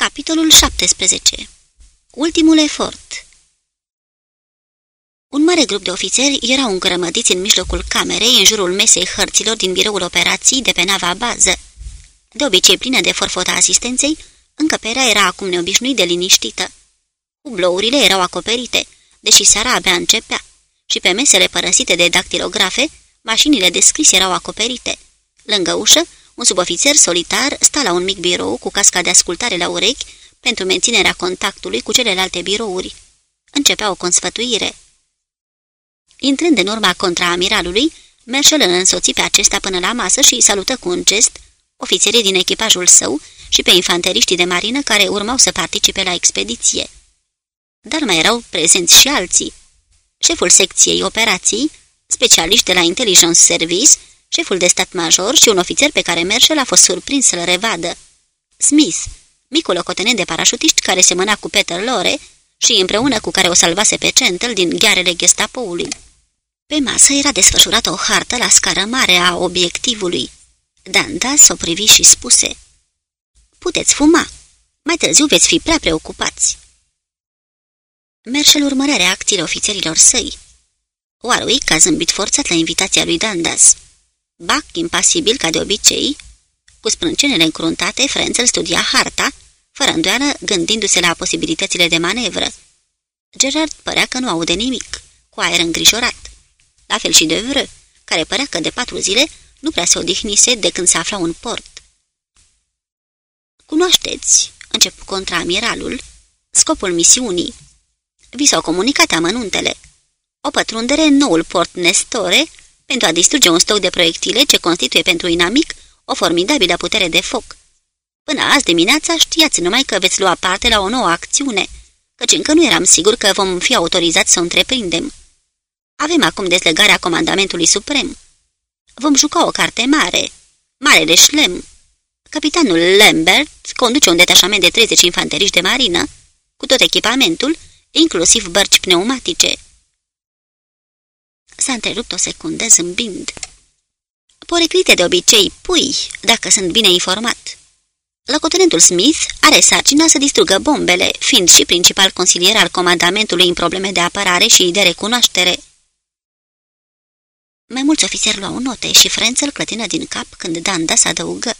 Capitolul 17 Ultimul efort Un mare grup de ofițeri erau îngrămădiți în mijlocul camerei, în jurul mesei hărților din biroul operații de pe nava bază. De obicei plină de forfota asistenței, încăperea era acum neobișnuit de liniștită. Ublourile erau acoperite, deși seara abia începea, și pe mesele părăsite de dactilografe, mașinile de scris erau acoperite. Lângă ușă, un subofițer solitar sta la un mic birou cu casca de ascultare la urechi pentru menținerea contactului cu celelalte birouri. Începea o consfătuire. Intrând în urma contraamiralului, Merșel îl însoți pe acesta până la masă și îi salută cu un gest ofițerii din echipajul său și pe infanteriștii de marină care urmau să participe la expediție. Dar mai erau prezenți și alții. Șeful secției operații, specialiști de la Intelligence Service, șeful de stat major și un ofițer pe care Merșel a fost surprins să-l revadă. Smith, micul locotenent de parașutiști care semăna cu Peter Lore și împreună cu care o salvase pe Centel din ghearele gestapoului. Pe masă era desfășurată o hartă la scară mare a obiectivului. Danda s-o privi și spuse Puteți fuma. Mai târziu veți fi prea preocupați. Merșel urmărea reacțiile ofițerilor săi. Warwick a zâmbit forțat la invitația lui Dandas. Bac, impasibil ca de obicei, cu sprâncenele încruntate, Frenzel studia harta, fără îndoială gândindu-se la posibilitățile de manevră. Gerard părea că nu aude nimic, cu aer îngrijorat. La fel și de vră, care părea că de patru zile nu prea se odihnise de când se afla în port. Cunoașteți, începu contraamiralul, scopul misiunii. Vi s-au comunicat amănuntele. O pătrundere în noul port Nestore pentru a distruge un stoc de proiectile ce constituie pentru inamic o formidabilă putere de foc. Până azi dimineața știați numai că veți lua parte la o nouă acțiune, căci încă nu eram sigur că vom fi autorizați să o întreprindem. Avem acum dezlegarea comandamentului suprem. Vom juca o carte mare, mare de șlem. Capitanul Lambert conduce un detașament de 30 infanteriști de marină, cu tot echipamentul, inclusiv bărci pneumatice. S-a întrerupt o secundă zâmbind. Poreclite de obicei pui, dacă sunt bine informat. Locotenentul Smith are sarcina să distrugă bombele, fiind și principal consilier al comandamentului în probleme de apărare și de recunoaștere. Mai mulți ofițeri luau note și Frenzel clătină din cap când Danda s adăugă.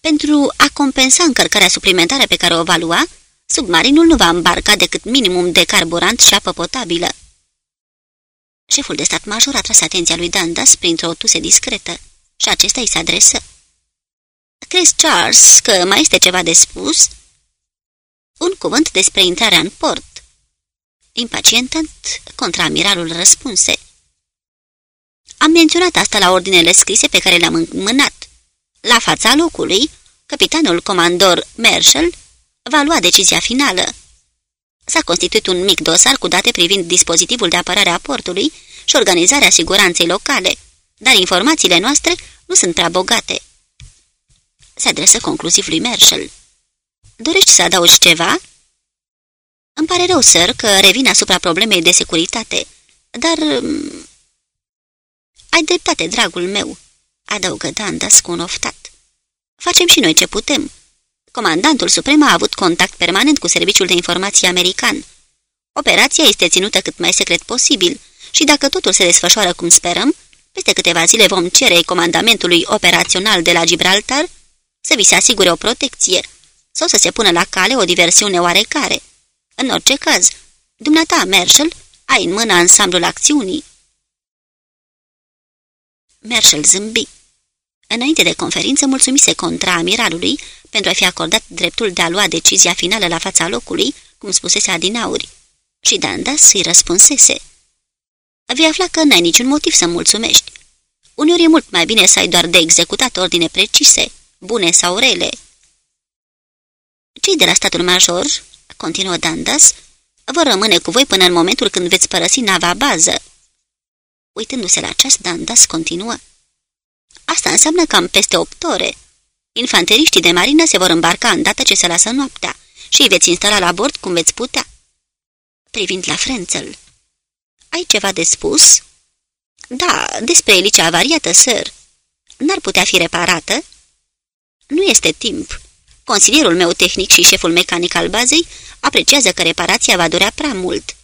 Pentru a compensa încărcarea suplimentară pe care o va lua, submarinul nu va îmbarca decât minimum de carburant și apă potabilă. Șeful de stat major a tras atenția lui Dandas printr-o tuse discretă și acesta îi se adresă. Crezi, Charles, că mai este ceva de spus?" Un cuvânt despre intrarea în port." Impacientant, contraamiralul răspunse. Am menționat asta la ordinele scrise pe care le-am înmânat. La fața locului, capitanul comandor Marshall va lua decizia finală. S-a constituit un mic dosar cu date privind dispozitivul de apărare a portului și organizarea siguranței locale, dar informațiile noastre nu sunt prea bogate. Se adresă concluziv lui Marshall. Dorești să adaugi ceva? Îmi pare rău, sir, că revin asupra problemei de securitate, dar... Mm, ai dreptate, dragul meu, adăugă Dandas cu un oftat. Facem și noi ce putem Comandantul Suprem a avut contact permanent cu Serviciul de Informații American. Operația este ținută cât mai secret posibil și dacă totul se desfășoară cum sperăm, peste câteva zile vom cere comandamentului operațional de la Gibraltar să vi se asigure o protecție sau să se pună la cale o diversiune oarecare. În orice caz, dumneata, Marshall, ai în mână ansamblul acțiunii. Marshall zâmbi. Înainte de conferință, mulțumise contra amiralului pentru a fi acordat dreptul de a lua decizia finală la fața locului, cum spusese Adinauri. Și Dandas îi răspunsese. Vei afla că n-ai niciun motiv să mulțumești. Uneori e mult mai bine să ai doar de executat ordine precise, bune sau rele. Cei de la statul major, continuă Dandas, vor rămâne cu voi până în momentul când veți părăsi nava bază. Uitându-se la ceas, Dandas continuă. Asta înseamnă cam peste opt ore. Infanteriștii de marină se vor îmbarca îndată ce se lasă noaptea și îi veți instala la bord cum veți putea. Privind la Frenzel. Ai ceva de spus? Da, despre elicea avariată, sir. N-ar putea fi reparată? Nu este timp. Consilierul meu tehnic și șeful mecanic al bazei apreciază că reparația va dura prea mult.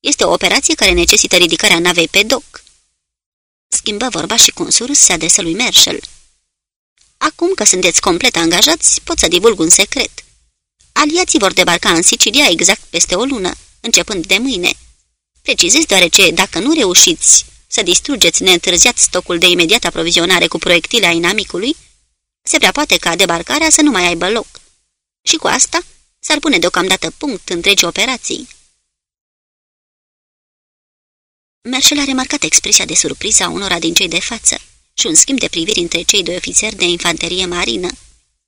Este o operație care necesită ridicarea navei pe doc. Schimbă vorba și cu un surus se adresă lui Marshall. Acum că sunteți complet angajați, pot să divulg un secret. Aliații vor debarca în Sicilia exact peste o lună, începând de mâine. Precizez deoarece, dacă nu reușiți să distrugeți neîntârziat stocul de imediat aprovizionare cu proiectile a inamicului, se prea poate ca debarcarea să nu mai aibă loc. Și cu asta s-ar pune deocamdată punct întregi operații. Merșel a remarcat expresia de surpriză a unora din cei de față și un schimb de priviri între cei doi ofițeri de infanterie marină.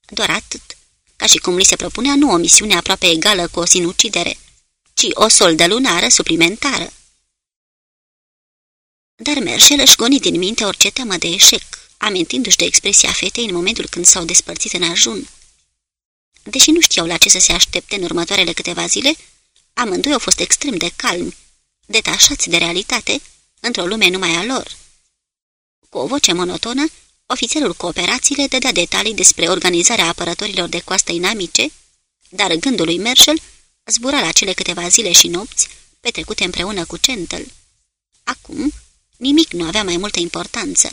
Doar atât, ca și cum li se propunea nu o misiune aproape egală cu o sinucidere, ci o soldă lunară suplimentară. Dar Merșel își goni din minte orice teamă de eșec, amintindu-și de expresia fetei în momentul când s-au despărțit în ajun. Deși nu știau la ce să se aștepte în următoarele câteva zile, amândoi au fost extrem de calmi, detașați de realitate, într-o lume numai a lor. Cu o voce monotonă, ofițerul cooperațiile dădea detalii despre organizarea apărătorilor de coastă inamice, dar gândul lui Marshall zbura la cele câteva zile și nopți petrecute împreună cu Centel. Acum, nimic nu avea mai multă importanță.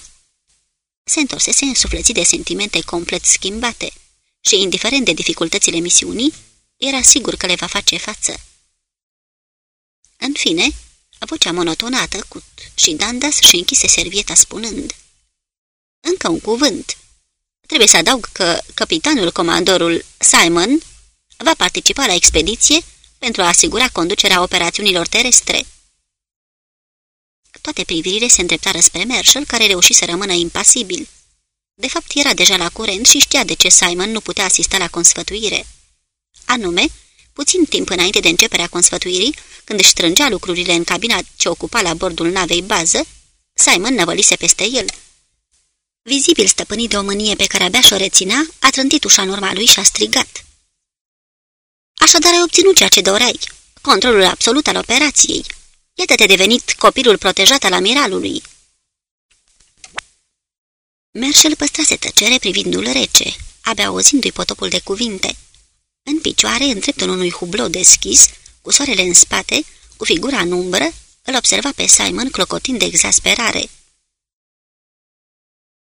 Se întorsese însuflețit de sentimente complet schimbate și, indiferent de dificultățile misiunii, era sigur că le va face față. În fine, vocea monotonă a tăcut și Dandas și închise servieta spunând Încă un cuvânt. Trebuie să adaug că capitanul comandorul Simon va participa la expediție pentru a asigura conducerea operațiunilor terestre. Toate privirile se îndreptară spre Marshall, care reuși să rămână impasibil. De fapt, era deja la curent și știa de ce Simon nu putea asista la consfătuire. Anume, puțin timp înainte de începerea consfătuirii, când își strângea lucrurile în cabina ce ocupa la bordul navei bază, Simon năvălise peste el. Vizibil stăpânit de o mânie pe care abia și-o reținea, a trântit ușa în urma lui și a strigat. Așadar ai obținut ceea ce doreai, controlul absolut al operației. Iată-te devenit copilul protejat al amiralului. Merșel păstrase tăcere privindul rece, abia auzindu-i potopul de cuvinte. În picioare, în dreptul unui hublou deschis, cu soarele în spate, cu figura în umbră, îl observa pe Simon clocotind de exasperare.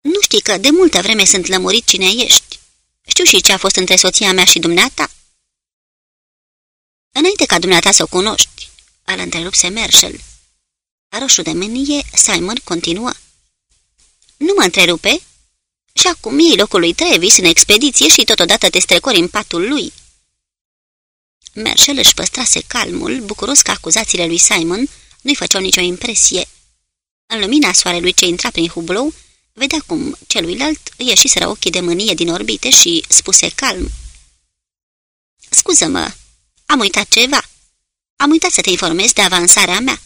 Nu știi că de multă vreme sunt lămurit cine ești. Știu și ce a fost între soția mea și dumneata. Înainte ca dumneata să o cunoști, îl întrerupse Marshall. Roșu de mânie, Simon continuă. Nu mă întrerupe? Și acum iei locul lui Travis în expediție și totodată te strecori în patul lui. Marshall își păstrase calmul, bucuros că acuzațiile lui Simon nu-i făceau nicio impresie. În lumina soarelui ce intra prin hublou, vedea cum celuilalt ieșiseră ochii de mânie din orbite și spuse calm. Scuză-mă, am uitat ceva. Am uitat să te informez de avansarea mea.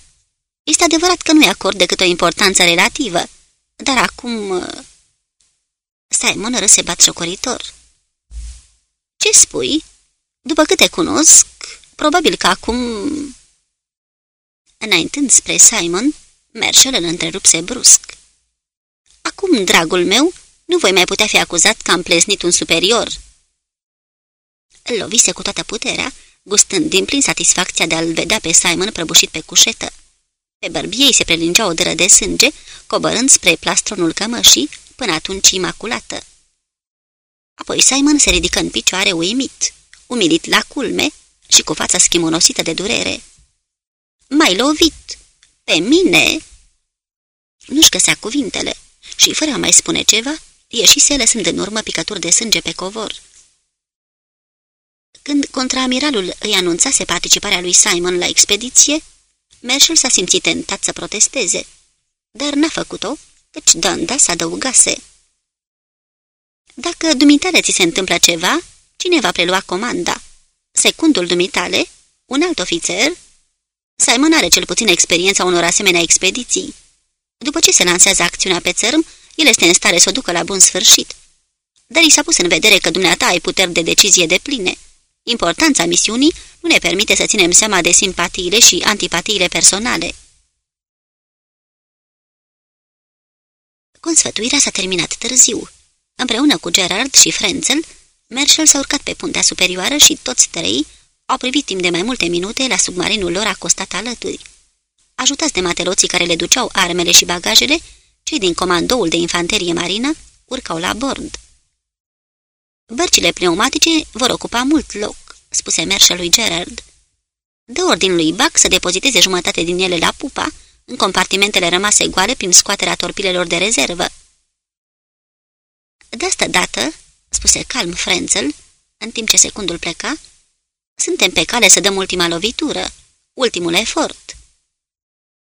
Este adevărat că nu-i acord decât o importanță relativă, dar acum... Uh, Simon râse batjocoritor. Ce spui? După câte cunosc, probabil că acum... Înaintând spre Simon, Marshall îl întrerupse brusc. Acum, dragul meu, nu voi mai putea fi acuzat că am pleznit un superior. Îl lovise cu toată puterea, gustând din plin satisfacția de a-l vedea pe Simon prăbușit pe cușetă. Pe bărbiei se prelingea o dără de sânge, coborând spre plastronul cămășii, până atunci imaculată. Apoi Simon se ridică în picioare uimit, umilit la culme și cu fața schimonosită de durere. Mai lovit! Pe mine?" Nu-și găsea cuvintele și, fără a mai spune ceva, ieșise lăsând în urmă picături de sânge pe covor. Când contraamiralul îi anunțase participarea lui Simon la expediție, Marshall s-a simțit tentat să protesteze, dar n-a făcut-o, căci Danda s adăugase. Dacă dumitale ți se întâmplă ceva, cine va prelua comanda? Secundul dumitale? Un alt ofițer? Simon are cel puțin experiența unor asemenea expediții. După ce se lansează acțiunea pe țărm, el este în stare să o ducă la bun sfârșit. Dar i s-a pus în vedere că dumneata ai puteri de decizie de pline Importanța misiunii nu ne permite să ținem seama de simpatiile și antipatiile personale. Consfătuirea s-a terminat târziu. Împreună cu Gerard și Frenzel, Marshall s-a urcat pe puntea superioară și toți trei au privit timp de mai multe minute la submarinul lor acostat alături. Ajutați de mateloții care le duceau armele și bagajele, cei din comandoul de infanterie marină urcau la bord. Bărcile pneumatice vor ocupa mult loc, spuse Marshall lui Gerard. Dă ordin lui Buck să depoziteze jumătate din ele la pupa, în compartimentele rămase goale prin scoaterea torpilelor de rezervă. De asta dată, spuse calm Frenzel, în timp ce secundul pleca, suntem pe cale să dăm ultima lovitură, ultimul efort.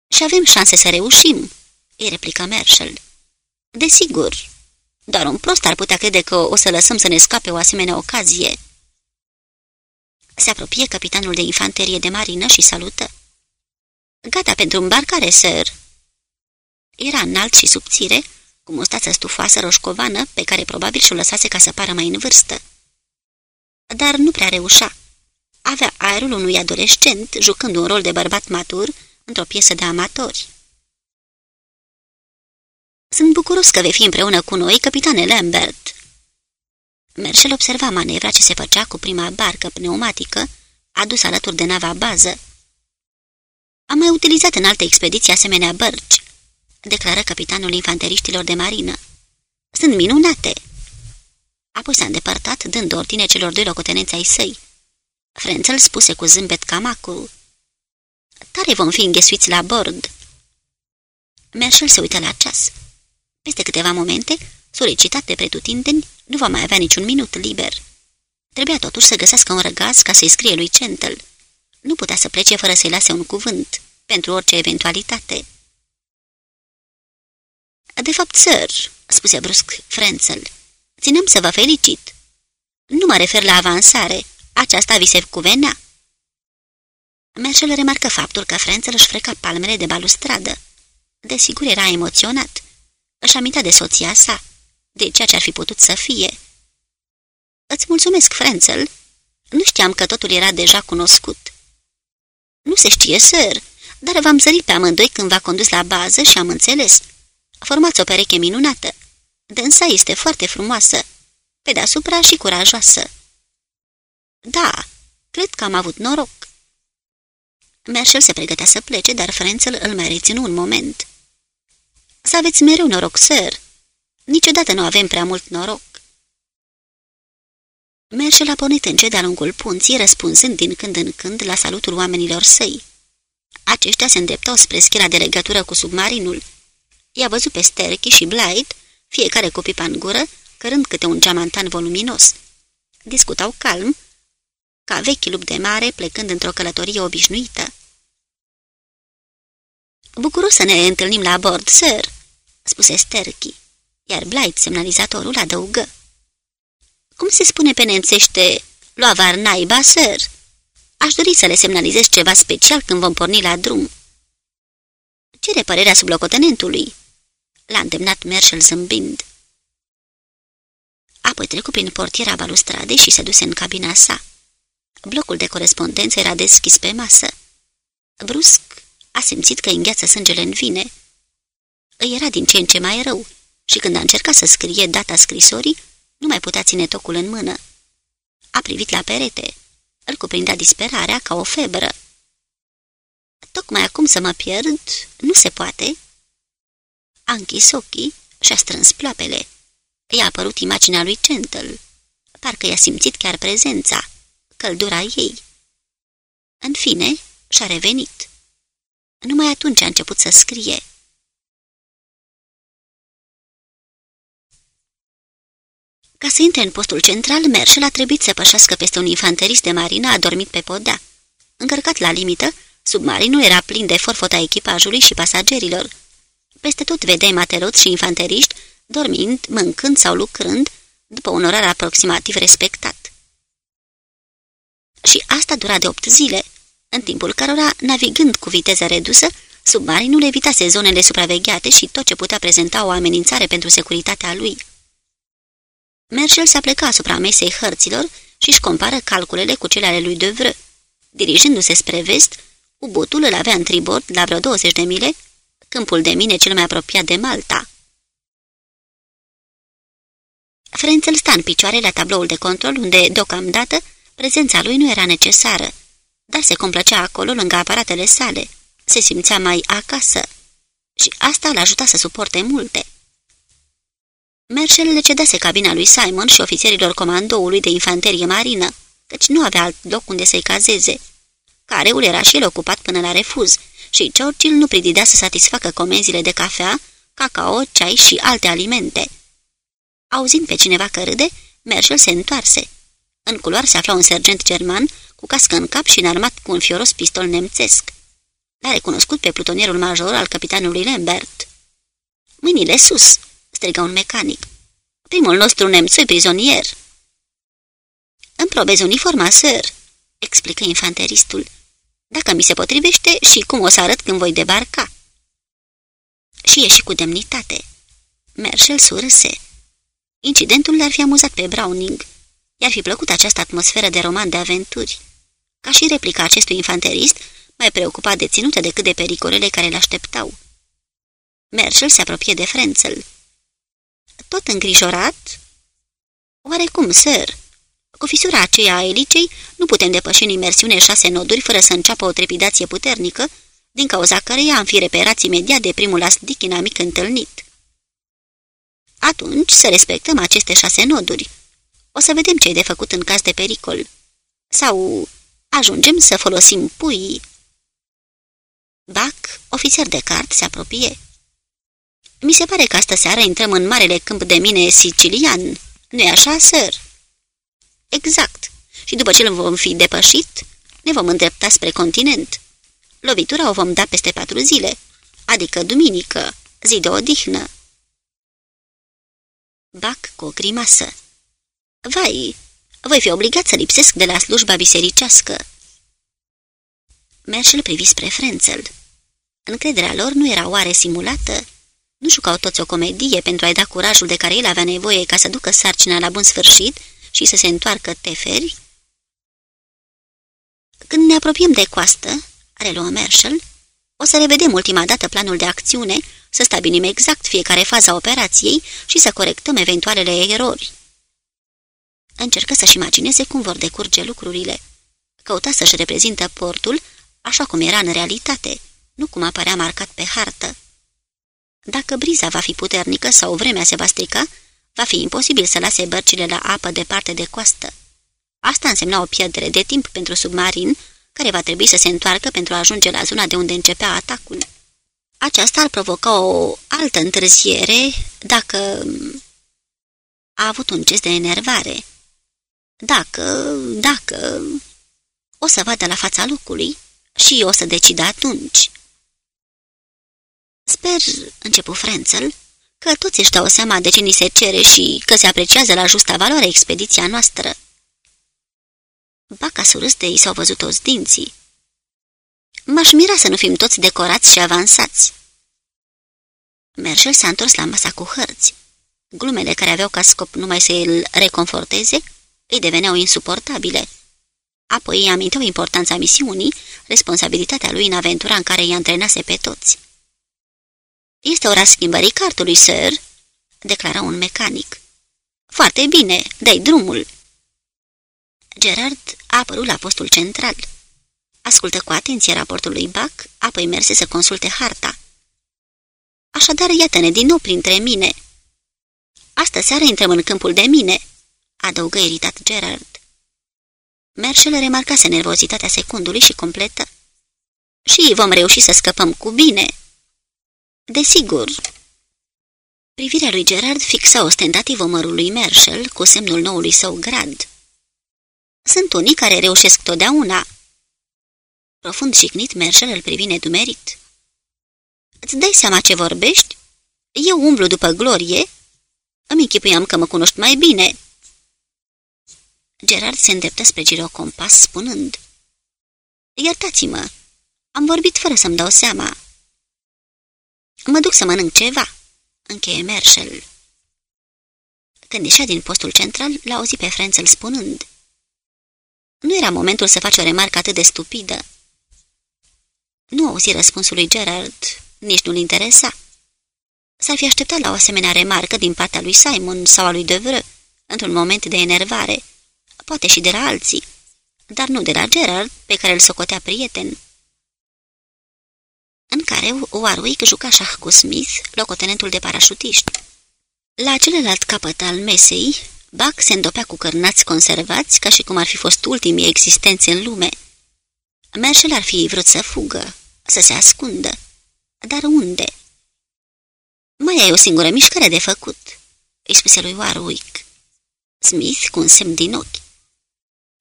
Și avem șanse să reușim, îi replică Marshall. Desigur, doar un prost ar putea crede că o să lăsăm să ne scape o asemenea ocazie. Se apropie capitanul de infanterie de marină și salută. Gata pentru îmbarcare, sir." Era înalt și subțire, cu mustață stufoasă roșcovană, pe care probabil și-o lăsase ca să pară mai în vârstă. Dar nu prea reușa. Avea aerul unui adolescent, jucând un rol de bărbat matur într-o piesă de amatori. Sunt bucuros că vei fi împreună cu noi, capitane Lambert." Merșel observa manevra ce se făcea cu prima barcă pneumatică, adusă alături de nava bază. Am mai utilizat în alte expediții asemenea bărci, declară capitanul infanteriștilor de marină. Sunt minunate! Apoi s-a îndepărtat, dând ordine celor doi locotenenți ai săi. Frențel spuse cu zâmbet camacul. Tare vom fi înghesuiți la bord. Merșel se uită la ceas. Peste câteva momente, solicitat de pretutindeni, nu va mai avea niciun minut liber. Trebuia totuși să găsească un răgaz ca să-i scrie lui Centel. Nu putea să plece fără să-i lase un cuvânt, pentru orice eventualitate. De fapt, sir," spuse brusc Frenzel, ținem să vă felicit. Nu mă refer la avansare, aceasta vi se cuvenea." Merșel remarcă faptul că Frenzel își freca palmele de balustradă. Desigur era emoționat. Își amintea de soția sa, de ceea ce ar fi putut să fie. Îți mulțumesc, Frenzel. Nu știam că totul era deja cunoscut. Nu se știe, sir, dar v-am zărit pe amândoi când v-a condus la bază și am înțeles. Formați o pereche minunată. Dânsa este foarte frumoasă, pe deasupra și curajoasă. Da, cred că am avut noroc. Merșel se pregătea să plece, dar Frenzel îl mai reținu un moment. Să aveți mereu noroc, sir. Niciodată nu avem prea mult noroc. Merșel a pornit încet de-a lungul punții, răspunzând din când în când la salutul oamenilor săi. Aceștia se îndreptau spre schela de legătură cu submarinul. I-a văzut pe Sterky și Blight, fiecare cu pipa în gură, cărând câte un geamantan voluminos. Discutau calm, ca vechi lup de mare plecând într-o călătorie obișnuită. Bucuros să ne întâlnim la bord, sir," spuse Sterky, iar Blight, semnalizatorul, adăugă. Cum se spune pe nențește, lua varnaiba, sir?" Aș dori să le semnalizez ceva special când vom porni la drum." Cere părerea sublocotenentului?" L-a îndemnat Marshall zâmbind. Apoi trecu prin portiera balustradei și se duse în cabina sa. Blocul de corespondență era deschis pe masă. Brusc a simțit că îngheață sângele în vine. Îi era din ce în ce mai rău și când a încercat să scrie data scrisorii, nu mai putea ține tocul în mână. A privit la perete. Îl cuprindea disperarea ca o febră. Tocmai acum să mă pierd, nu se poate. A închis ochii și-a strâns ploapele. I-a apărut imaginea lui Centel. Parcă i-a simțit chiar prezența, căldura ei. În fine, și-a revenit. Numai atunci a început să scrie. Ca să intre în postul central, Merșel a trebuit să pășească peste un infanterist de marină adormit pe podea. Încărcat la limită, submarinul era plin de forfota echipajului și pasagerilor. Peste tot vedeai materoți și infanteriști, dormind, mâncând sau lucrând, după un orar aproximativ respectat. Și asta dura de opt zile, în timpul cărora, navigând cu viteză redusă, submarinul evitase zonele supravegheate și tot ce putea prezenta o amenințare pentru securitatea lui. Merșel se apleca asupra mesei hărților și își compară calculele cu cele ale lui Devreux. Dirijându-se spre vest, ubotul îl avea în tribord la vreo 20 de mile, câmpul de mine cel mai apropiat de Malta. Frenzel sta în picioare la tabloul de control, unde, deocamdată, prezența lui nu era necesară, dar se complăcea acolo lângă aparatele sale. Se simțea mai acasă și asta l ajuta să suporte multe. Merșel le cedase cabina lui Simon și ofițerilor comandoului de infanterie marină, căci nu avea alt loc unde să-i cazeze. Careul era și el ocupat până la refuz și Churchill nu prididea să satisfacă comenzile de cafea, cacao, ceai și alte alimente. Auzind pe cineva că râde, Merșel se întoarse. În culoar se afla un sergent german cu cască în cap și înarmat cu un fioros pistol nemțesc. L-a recunoscut pe plutonierul major al capitanului Lambert. Mâinile sus!" Strigă un mecanic. Primul nostru nemțui prizonier." Îmi probez uniforma, sir," explică infanteristul. Dacă mi se potrivește și cum o să arăt când voi debarca." Și ieși cu demnitate. Merșel surâse. Incidentul l-ar fi amuzat pe Browning. I-ar fi plăcut această atmosferă de roman de aventuri. Ca și replica acestui infanterist, mai preocupat de ținută decât de pericolele care l-așteptau. Merșel se apropie de Frenzel. Tot îngrijorat? Oarecum, sir. Cu fisura aceea a elicei, nu putem depăși în imersiune șase noduri fără să înceapă o trepidație puternică, din cauza căreia am fi reperați imediat de primul astic inamic întâlnit. Atunci să respectăm aceste șase noduri. O să vedem ce-i de făcut în caz de pericol. Sau ajungem să folosim pui. Bac, ofițer de cart, se apropie. Mi se pare că astă seară intrăm în marele câmp de mine sicilian. Nu-i așa, sir?" Exact. Și după ce îl vom fi depășit, ne vom îndrepta spre continent. Lovitura o vom da peste patru zile, adică duminică, zi de odihnă. Bac cu o grimasă. Vai, voi fi obligat să lipsesc de la slujba bisericească. Merșel privi spre Frenzel. Încrederea lor nu era oare simulată? Nu jucau toți o comedie pentru a-i da curajul de care el avea nevoie ca să ducă sarcina la bun sfârșit și să se întoarcă teferi? Când ne apropiem de coastă, reluă Marshall, o să revedem ultima dată planul de acțiune, să stabilim exact fiecare fază a operației și să corectăm eventualele erori. Încercă să-și imagineze cum vor decurge lucrurile. Căuta să-și reprezintă portul așa cum era în realitate, nu cum apărea marcat pe hartă. Dacă briza va fi puternică sau vremea se va strica, va fi imposibil să lase bărcile la apă departe de coastă. Asta însemna o pierdere de timp pentru submarin, care va trebui să se întoarcă pentru a ajunge la zona de unde începea atacul. Aceasta ar provoca o altă întârziere dacă... A avut un gest de enervare. Dacă, dacă... O să vadă la fața locului și o să decidă atunci. Sper, începu Frenzel, că toți își dau seama de ce ni se cere și că se apreciază la justa valoare expediția noastră. Baca surâs de ei s-au văzut toți dinții. M-aș mira să nu fim toți decorați și avansați. Merșel s-a întors la masa cu hărți. Glumele care aveau ca scop numai să îl reconforteze îi deveneau insuportabile. Apoi îi aminteau importanța misiunii, responsabilitatea lui în aventura în care îi antrenase pe toți. Este ora schimbării cartului, sir," declara un mecanic. Foarte bine, dai drumul." Gerard a apărut la postul central. Ascultă cu atenție raportul lui Buck, apoi merse să consulte harta. Așadar, iată-ne din nou printre mine." Astă seară intrăm în câmpul de mine," adăugă iritat Gerard. Merșel remarcase nervozitatea secundului și completă. Și vom reuși să scăpăm cu bine." Desigur. Privirea lui Gerard fixa ostentativ omărul lui Marshall cu semnul noului său grad. Sunt unii care reușesc totdeauna. Profund jignit, Marshall îl privi nedumerit. Îți dai seama ce vorbești? Eu umblu după glorie? Îmi închipuiam că mă cunoști mai bine. Gerard se îndreptă spre girocompas, spunând. Iertați-mă, am vorbit fără să-mi dau seama. Mă duc să mănânc ceva," încheie Merșel. Când ieșea din postul central, l-a auzit pe Frenzel spunând. Nu era momentul să faci o remarcă atât de stupidă. Nu auzi răspunsul lui Gerard, nici nu-l interesa. S-ar fi așteptat la o asemenea remarcă din partea lui Simon sau a lui Devreux, într-un moment de enervare, poate și de la alții, dar nu de la Gerard, pe care îl socotea prieten. În care Warwick juca șah cu Smith, locotenentul de parașutiști. La celălalt capăt al mesei, Buck se îndopea cu cărnați conservați, ca și cum ar fi fost ultimii existențe în lume. Merșel ar fi vrut să fugă, să se ascundă. Dar unde? Mai ai o singură mișcare de făcut, îi spuse lui Warwick. Smith cu un semn din ochi.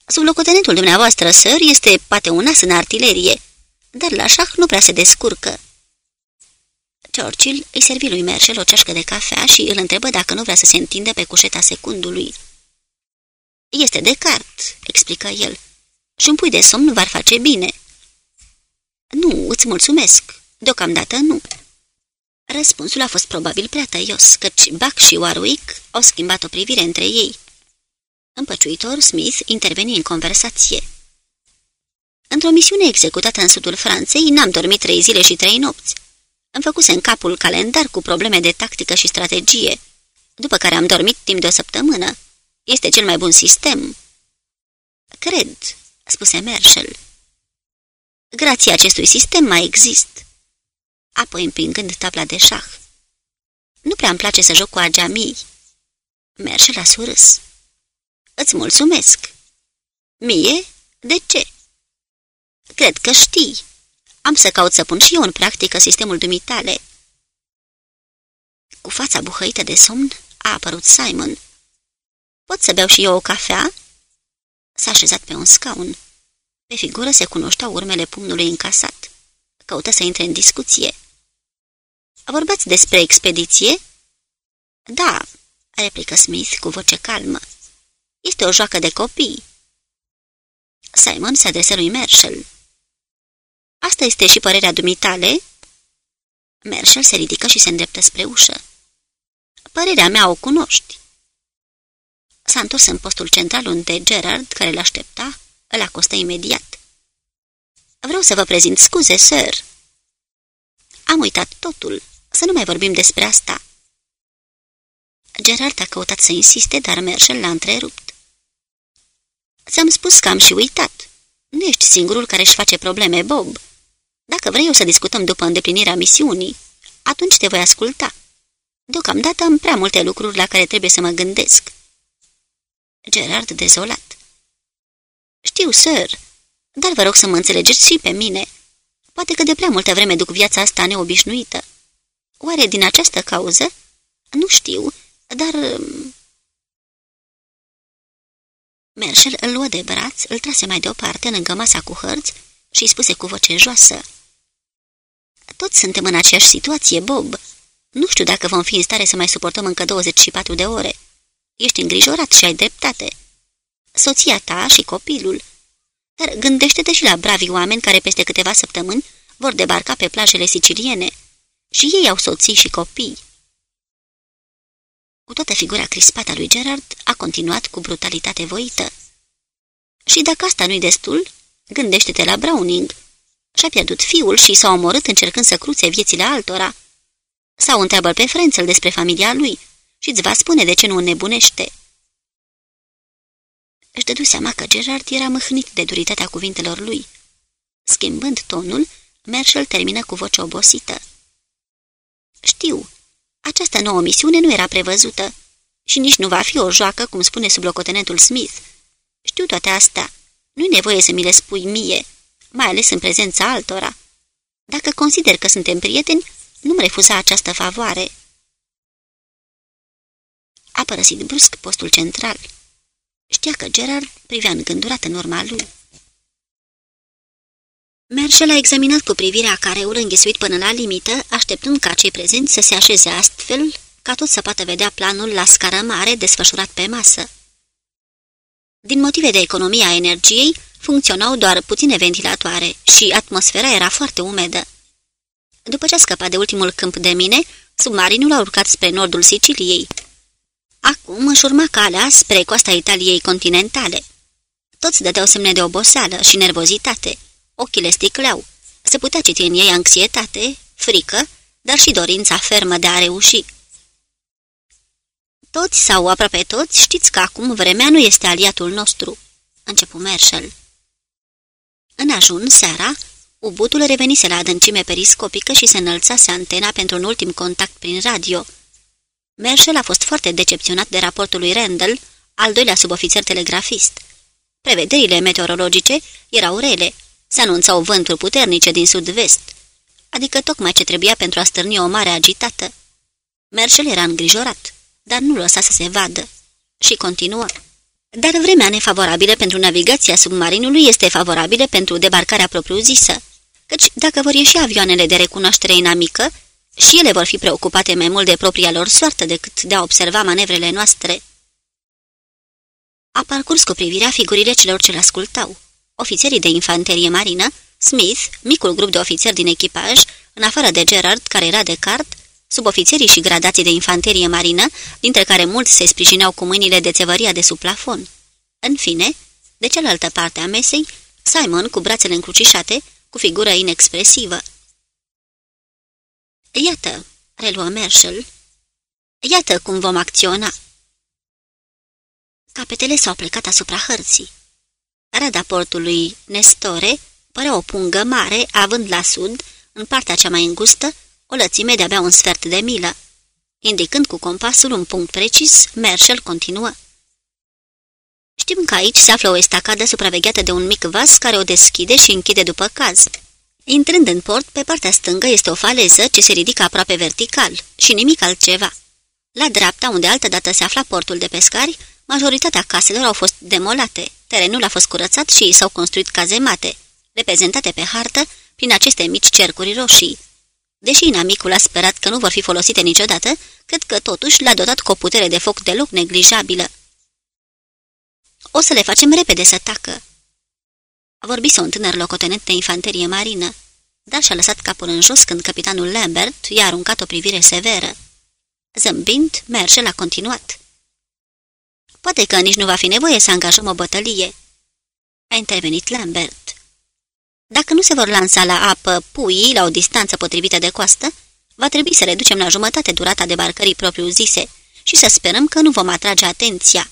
Sub locotenentul dumneavoastră, sir, este poate un as în artilerie, dar la șah nu prea se descurcă. Churchill îi servi lui Merșel o ceașcă de cafea și îl întrebă dacă nu vrea să se întindă pe cușeta secundului. Este de cart, explică el, și un pui de somn v-ar face bine. Nu, îți mulțumesc, deocamdată nu. Răspunsul a fost probabil prea tăios, căci Buck și Warwick au schimbat o privire între ei. Împăciuitor, Smith interveni în conversație. Într-o misiune executată în sudul Franței, n-am dormit trei zile și trei nopți. Îmi făcuse în capul calendar cu probleme de tactică și strategie, după care am dormit timp de o săptămână. Este cel mai bun sistem. Cred, spuse Marshall. Grație acestui sistem mai exist. Apoi împingând tabla de șah. Nu prea îmi place să joc cu ageamii. Marshall a surâs. Îți mulțumesc. Mie? De ce? Cred că știi. Am să caut să pun și eu în practică sistemul dumitale. Cu fața buhăită de somn a apărut Simon. Pot să beau și eu o cafea?" S-a așezat pe un scaun. Pe figură se cunoșteau urmele pumnului încasat. Căută să intre în discuție. Vorbați despre expediție?" Da," replică Smith cu voce calmă. Este o joacă de copii." Simon se adresă lui Marshall. Asta este și părerea dumitale?" Marshall se ridică și se îndreptă spre ușă. Părerea mea o cunoști." S-a întors în postul central unde Gerard, care l-aștepta, îl acostă imediat. Vreau să vă prezint scuze, sir." Am uitat totul. Să nu mai vorbim despre asta." Gerard a căutat să insiste, dar Marshall l-a întrerupt. Ți-am spus că am și uitat. Nu ești singurul care își face probleme, Bob. Dacă vrei o să discutăm după îndeplinirea misiunii, atunci te voi asculta. Deocamdată am prea multe lucruri la care trebuie să mă gândesc. Gerard dezolat. Știu, sir, dar vă rog să mă înțelegeți și pe mine. Poate că de prea multă vreme duc viața asta neobișnuită. Oare din această cauză? Nu știu, dar... Um, Merșel îl luă de braț, îl trase mai deoparte lângă masa cu hărți și spuse cu voce joasă. Toți suntem în aceeași situație, Bob. Nu știu dacă vom fi în stare să mai suportăm încă 24 de ore. Ești îngrijorat și ai dreptate. Soția ta și copilul. Dar gândește-te și la bravi oameni care peste câteva săptămâni vor debarca pe plajele siciliene. Și ei au soții și copii. Cu toată figura crispată a lui Gerard, a continuat cu brutalitate voită. Și dacă asta nu-i destul, gândește-te la Browning. Și-a pierdut fiul și s-a omorât încercând să cruțe viețile altora. Sau întreabă pe Frențel despre familia lui și îți va spune de ce nu înnebunește. Își dădu seama că Gerard era mâhnit de duritatea cuvintelor lui. Schimbând tonul, Marshall termină cu voce obosită. Știu, această nouă misiune nu era prevăzută și nici nu va fi o joacă, cum spune sublocotenentul Smith. Știu toate astea. Nu-i nevoie să mi le spui mie, mai ales în prezența altora. Dacă consider că suntem prieteni, nu-mi refuza această favoare. A părăsit brusc postul central. Știa că Gerard privea îngândurat în urma lui. Merge a examinat cu privirea careul înghesuit până la limită, așteptând ca cei prezenți să se așeze astfel, ca tot să poată vedea planul la scară mare desfășurat pe masă. Din motive de economie a energiei, funcționau doar puține ventilatoare și atmosfera era foarte umedă. După ce a scăpat de ultimul câmp de mine, submarinul a urcat spre nordul Siciliei. Acum își urma calea spre coasta Italiei continentale. Toți dădeau semne de oboseală și nervozitate Ochile sticleau. Se putea citi în ei anxietate, frică, dar și dorința fermă de a reuși. Toți sau aproape toți știți că acum vremea nu este aliatul nostru, începu Merșel. În ajun, seara, ubutul revenise la adâncime periscopică și se înălțase antena pentru un ultim contact prin radio. Merșel a fost foarte decepționat de raportul lui Randall, al doilea subofițer telegrafist. Prevederile meteorologice erau rele, se anunțau vânturi puternice din sud-vest, adică tocmai ce trebuia pentru a stârni o mare agitată. Merșel era îngrijorat, dar nu lăsa să se vadă și continuă. Dar vremea nefavorabilă pentru navigația submarinului este favorabilă pentru debarcarea propriu-zisă, căci dacă vor ieși avioanele de recunoaștere inamică, și ele vor fi preocupate mai mult de propria lor soartă decât de a observa manevrele noastre. A parcurs cu privirea figurile celor ce le ascultau. Ofițerii de infanterie marină, Smith, micul grup de ofițeri din echipaj, în afară de Gerard, care era de cart, subofițerii și gradații de infanterie marină, dintre care mulți se sprijineau cu mâinile de țevăria de sub plafon. În fine, de cealaltă parte a mesei, Simon, cu brațele încrucișate, cu figură inexpresivă. Iată, reluă Marshall, iată cum vom acționa. Capetele s-au plecat asupra hărții. Rada portului Nestore părea o pungă mare, având la sud, în partea cea mai îngustă, o lățime de-abia un sfert de milă. Indicând cu compasul un punct precis, Marshall continuă. Știm că aici se află o estacadă supravegheată de un mic vas care o deschide și închide după caz. Intrând în port, pe partea stângă este o faleză ce se ridică aproape vertical și nimic altceva. La dreapta, unde altădată se afla portul de pescari, majoritatea caselor au fost demolate, terenul a fost curățat și s-au construit cazemate, reprezentate pe hartă prin aceste mici cercuri roșii. Deși inamicul a sperat că nu vor fi folosite niciodată, cred că totuși l-a dotat cu o putere de foc deloc neglijabilă. O să le facem repede să tacă. A vorbit un tânăr locotenent de infanterie marină, dar și-a lăsat capul în jos când capitanul Lambert i-a aruncat o privire severă. Zâmbind, Merșel a continuat. Poate că nici nu va fi nevoie să angajăm o bătălie. A intervenit Lambert. Dacă nu se vor lansa la apă puii la o distanță potrivită de coastă, va trebui să reducem la jumătate durata debarcării propriu-zise și să sperăm că nu vom atrage atenția.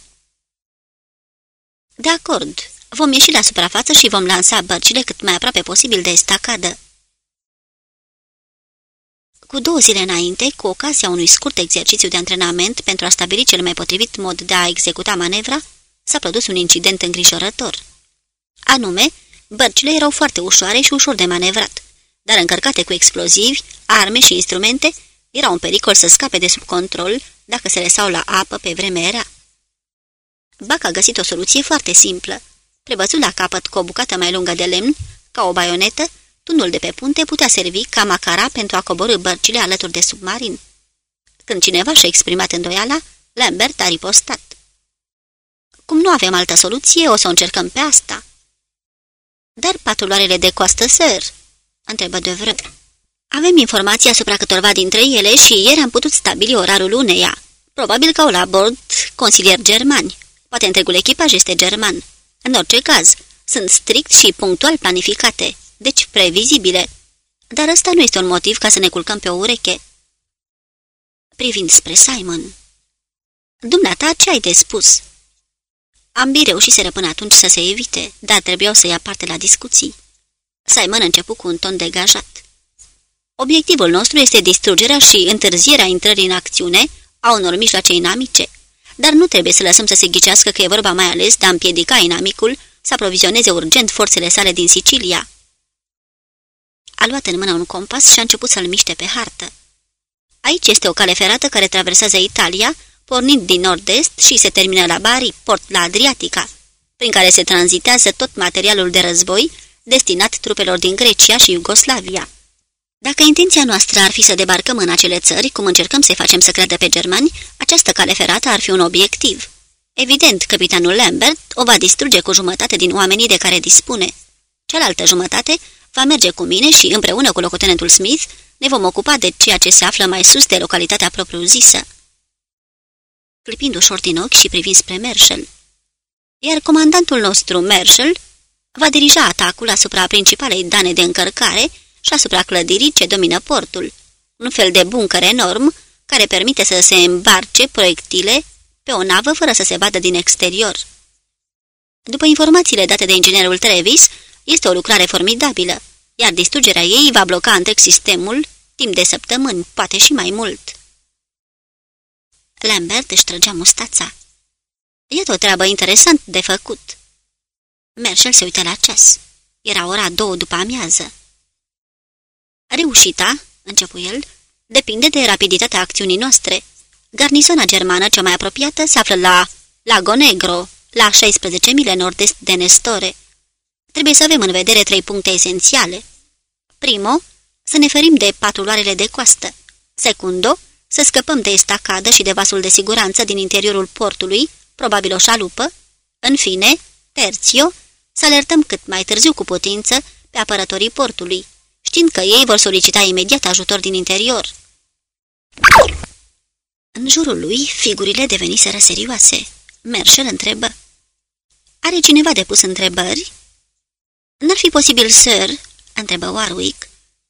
De acord, vom ieși la suprafață și vom lansa bărcile cât mai aproape posibil de estacadă. Cu două zile înainte, cu ocazia unui scurt exercițiu de antrenament pentru a stabili cel mai potrivit mod de a executa manevra, s-a produs un incident îngrijorător. Anume, bărcile erau foarte ușoare și ușor de manevrat, dar încărcate cu explozivi, arme și instrumente, era un pericol să scape de sub control dacă se lăsau la apă pe vreme era. Bac a găsit o soluție foarte simplă. Prevăzut la capăt cu o bucată mai lungă de lemn, ca o baionetă, tunul de pe punte putea servi ca macara pentru a coborâ bărcile alături de submarin. Când cineva și-a exprimat îndoiala, Lambert a ripostat. Cum nu avem altă soluție, o să o încercăm pe asta." Dar patruloarele de coastă, sir?" întrebă de vreo. Avem informații asupra câtorva dintre ele și ieri am putut stabili orarul uneia. Probabil că au la bord consilieri germani. Poate întregul echipaj este german. În orice caz, sunt strict și punctual planificate, deci previzibile. Dar ăsta nu este un motiv ca să ne culcăm pe o ureche. Privind spre Simon. Dumneata, ce ai de spus?" Ambii reușiseră până atunci să se evite, dar trebuiau să ia parte la discuții. Simon începu cu un ton degajat. Obiectivul nostru este distrugerea și întârzierea intrării în acțiune a unor mijloace inamice, dar nu trebuie să lăsăm să se ghicească că e vorba mai ales de a împiedica inamicul să aprovizioneze urgent forțele sale din Sicilia. A luat în mână un compas și a început să-l miște pe hartă. Aici este o cale ferată care traversează Italia, pornind din nord-est și se termină la Bari, port la Adriatica, prin care se tranzitează tot materialul de război destinat trupelor din Grecia și Iugoslavia. Dacă intenția noastră ar fi să debarcăm în acele țări, cum încercăm să facem să creadă pe germani, această cale ferată ar fi un obiectiv. Evident, capitanul Lambert o va distruge cu jumătate din oamenii de care dispune. Cealaltă jumătate va merge cu mine și, împreună cu locotenentul Smith, ne vom ocupa de ceea ce se află mai sus de localitatea propriu-zisă. Clipind ușor din ochi și privind spre Marshall. Iar comandantul nostru, Marshall, va dirija atacul asupra principalei dane de încărcare și asupra clădirii ce domină portul, un fel de buncăr enorm, care permite să se îmbarce proiectile pe o navă fără să se vadă din exterior. După informațiile date de inginerul Trevis, este o lucrare formidabilă, iar distrugerea ei va bloca întreg sistemul timp de săptămâni, poate și mai mult. Lambert își trăgea mustața. E o treabă interesant de făcut. Merșel se uită la ceas. Era ora două după amiază. Reușita, începu el, depinde de rapiditatea acțiunii noastre. Garnisona germană cea mai apropiată se află la Lago Negro, la 16 mile nord-est de Nestore. Trebuie să avem în vedere trei puncte esențiale. Primo, să ne ferim de patruloarele de coastă. Secundo, să scăpăm de estacadă și de vasul de siguranță din interiorul portului, probabil o șalupă. În fine, terțio, să alertăm cât mai târziu cu putință pe apărătorii portului, știind că ei vor solicita imediat ajutor din interior. În jurul lui, figurile deveniseră serioase. Merșel întrebă. Are cineva de pus întrebări?" N-ar fi posibil, sir?" întrebă Warwick.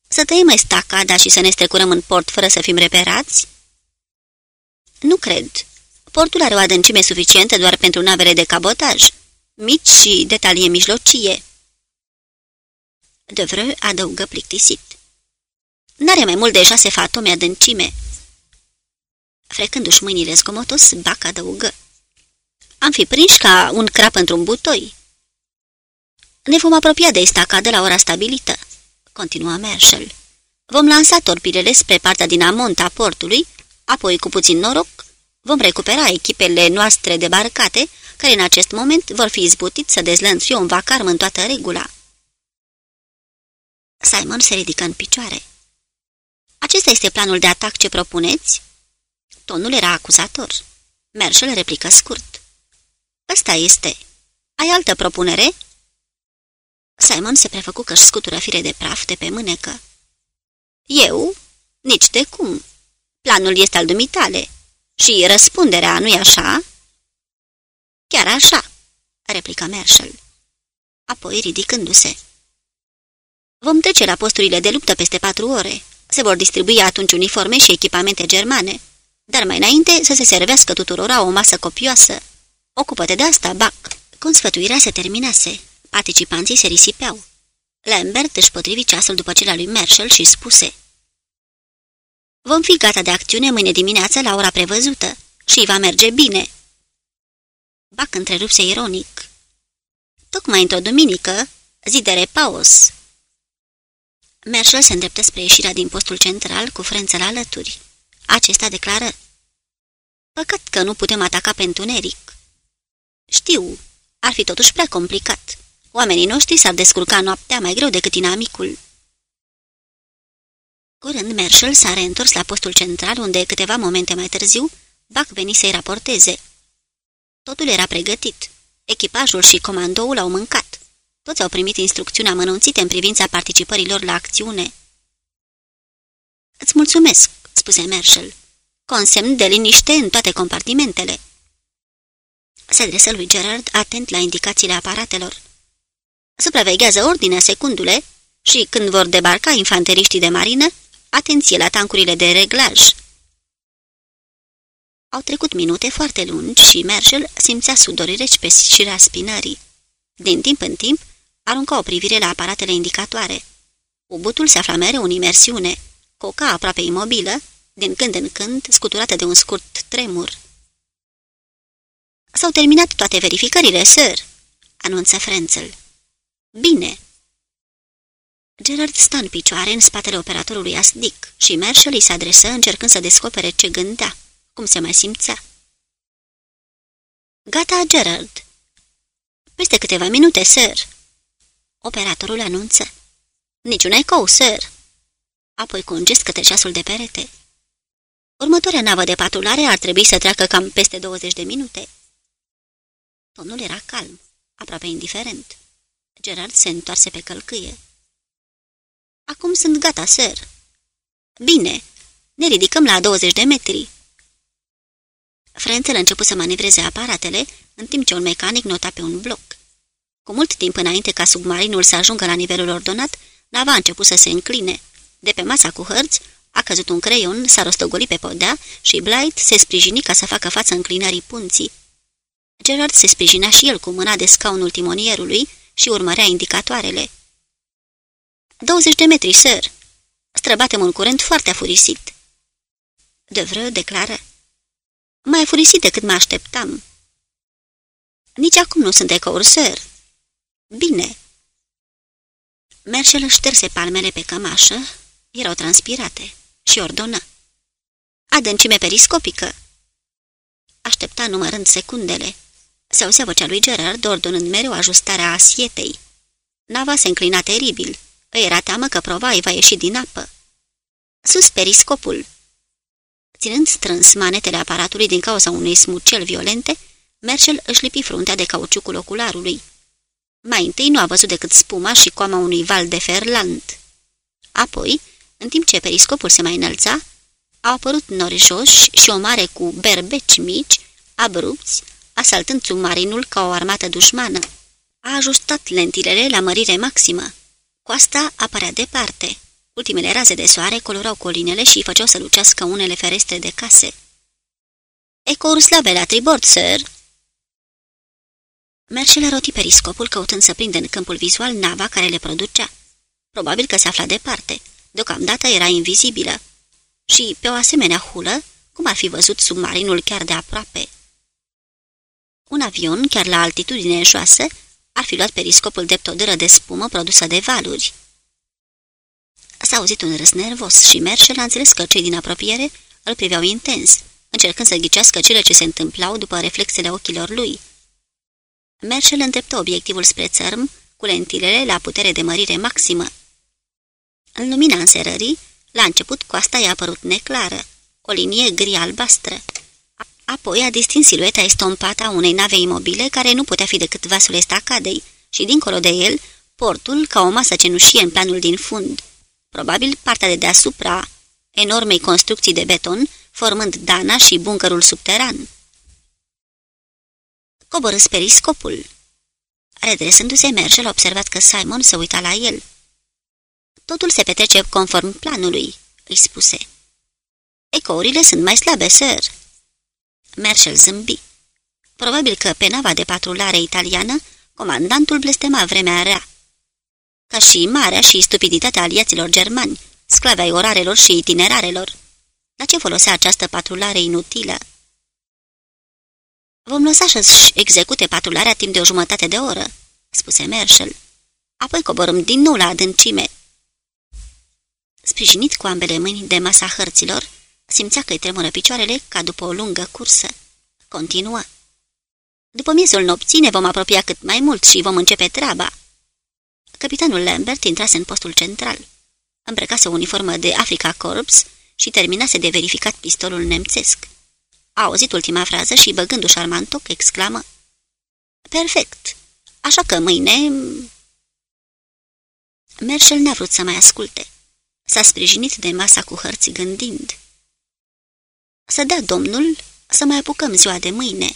Să tăiem estacada și să ne strecurăm în port fără să fim reperați?" Nu cred. Portul are o adâncime suficientă doar pentru navele de cabotaj, mici și de talie mijlocie." Devreux adăugă plictisit. N-are mai mult de șase fatome adâncime." Frecându-și mâinile zgomotos, Bac adăugă. Am fi prinși ca un crap într-un butoi." Ne vom apropia de estacadă la ora stabilită," continua Marshall. Vom lansa torpilele spre partea din amont a portului, apoi, cu puțin noroc, vom recupera echipele noastre debarcate, care în acest moment vor fi izbutit să dezlănțuie un vacarm în toată regula. Simon se ridică în picioare. Acesta este planul de atac ce propuneți?" Tonul era acuzator. Marshall replică scurt. Ăsta este. Ai altă propunere?" Simon se prefăcu că-și scutură fire de praf de pe mânecă. Eu? Nici de cum. Planul este al dumitale. Și răspunderea, nu-i așa?" Chiar așa," replică Marshall. Apoi, ridicându-se. Vom trece la posturile de luptă peste patru ore. Se vor distribui atunci uniforme și echipamente germane, dar mai înainte să se servească tuturora o masă copioasă. Ocupă-te de asta, Bac. Consfătuirea se terminase. Participanții se risipeau. Lambert își potrivi ceasul după cel al lui Marshall și spuse Vom fi gata de acțiune mâine dimineață la ora prevăzută și va merge bine. Bac întrerupse ironic. Tocmai într-o duminică, zi de repaus. Marshall se îndreptă spre ieșirea din postul central cu frânță la alături. Acesta declară Păcat că nu putem ataca pe întuneric. Știu, ar fi totuși prea complicat. Oamenii noștri s-ar descurca noaptea mai greu decât inamicul. Curând, Marshall s-a reîntors la postul central, unde, câteva momente mai târziu, Buck veni să-i raporteze. Totul era pregătit. Echipajul și comandoul au mâncat. Toți au primit instrucțiuni amănunțite în privința participărilor la acțiune. Îți mulțumesc," spuse Marshall. Consemn de liniște în toate compartimentele." Se adresă lui Gerard, atent la indicațiile aparatelor. Supraveghează ordinea secundule și, când vor debarca infanteriștii de marină, atenție la tancurile de reglaj. Au trecut minute foarte lungi și Marshall simțea sudori reci pe șirea spinării. Din timp în timp, arunca o privire la aparatele indicatoare. Ubutul se afla mereu în imersiune, coca aproape imobilă, din când în când scuturată de un scurt tremur. S-au terminat toate verificările, sir," anunță Frenzel. Bine." Gerard stă în picioare în spatele operatorului Asdic și Marshall îi se adresă încercând să descopere ce gândea, cum se mai simțea. Gata, Gerard." Peste câteva minute, sir." Operatorul anunță. Niciun ecou, sir." Apoi cu un gest către ceasul de perete. Următoarea navă de patrulare ar trebui să treacă cam peste 20 de minute. Tonul era calm, aproape indiferent. Gerard se întoarse pe călcâie. Acum sunt gata, sir." Bine, ne ridicăm la 20 de metri." Frențel a început să manevreze aparatele, în timp ce un mecanic nota pe un bloc. Cu mult timp înainte ca submarinul să ajungă la nivelul ordonat, nava a început să se încline. De pe masa cu hărți, A căzut un creion, s-a rostogolit pe podea și Blight se sprijini ca să facă față înclinării punții. Gerard se sprijina și el cu mâna de scaunul timonierului și urmărea indicatoarele. 20 de metri, sir. Străbatem un curent foarte afurisit. Devră declară. Mai afurisit decât mă așteptam. Nici acum nu sunt ecouri, sir. Bine. Merșel își șterse palmele pe cămașă, erau transpirate, și ordonă. Adâncime periscopică. Aștepta numărând secundele. Se auzea vocea lui Gerard ordonând mereu ajustarea asietei. Nava se înclina teribil. Îi era teamă că provai va ieși din apă. Sus periscopul. Ținând strâns manetele aparatului din cauza unei smucel violente, Mercel își lipi fruntea de cauciucul ocularului. Mai întâi nu a văzut decât spuma și coama unui val de ferlant. Apoi, în timp ce periscopul se mai înălța, au apărut nori joși și o mare cu berbeci mici, abrupți, asaltând submarinul ca o armată dușmană. A ajustat lentilele la mărire maximă. Coasta apărea departe. Ultimele raze de soare colorau colinele și îi făceau să lucească unele ferestre de case. Ecouri slabe la tribord, sir!" Merșele roti periscopul căutând să prindă în câmpul vizual nava care le producea. Probabil că se afla departe. Deocamdată era invizibilă. Și, pe o asemenea hulă, cum ar fi văzut submarinul chiar de aproape? Un avion, chiar la altitudine joasă, ar fi luat periscopul de todără de spumă produsă de valuri. S-a auzit un râs nervos și Merșel a înțeles că cei din apropiere îl priveau intens, încercând să ghicească cele ce se întâmplau după reflexele ochilor lui. Merșel îndreptă obiectivul spre țărm, cu lentilele la putere de mărire maximă. În lumina înserării, la început coasta i-a apărut neclară, o linie gri-albastră. Apoi a distins silueta estompată a unei nave imobile care nu putea fi decât vasul estacadei și, dincolo de el, portul ca o masă cenușie în planul din fund. Probabil partea de deasupra enormei construcții de beton, formând dana și buncărul subteran. Coborâ periscopul. Redresându-se, Mergel a observat că Simon se uita la el. Totul se petrece conform planului, îi spuse. Ecourile sunt mai slabe, sir. Merșel zâmbi. Probabil că pe nava de patrulare italiană, comandantul blestema vremea rea. Ca și marea și stupiditatea aliaților germani, sclave ai orarelor și itinerarelor. La ce folosea această patrulare inutilă? Vom lăsa să-și execute patrularea timp de o jumătate de oră, spuse Merșel. Apoi coborâm din nou la adâncime. Sprijinit cu ambele mâini de masa hărților, simțea că îi tremură picioarele ca după o lungă cursă. Continua. După miezul nopții ne vom apropia cât mai mult și vom începe treaba. Capitanul Lambert intrase în postul central. Îmbrăcase o uniformă de Africa Corps și terminase de verificat pistolul nemțesc. A auzit ultima frază și, băgându-și armantoc, exclamă Perfect! Așa că mâine... Merșel n-a vrut să mai asculte. S-a sprijinit de masa cu hărți gândind. Să dea domnul să mai apucăm ziua de mâine.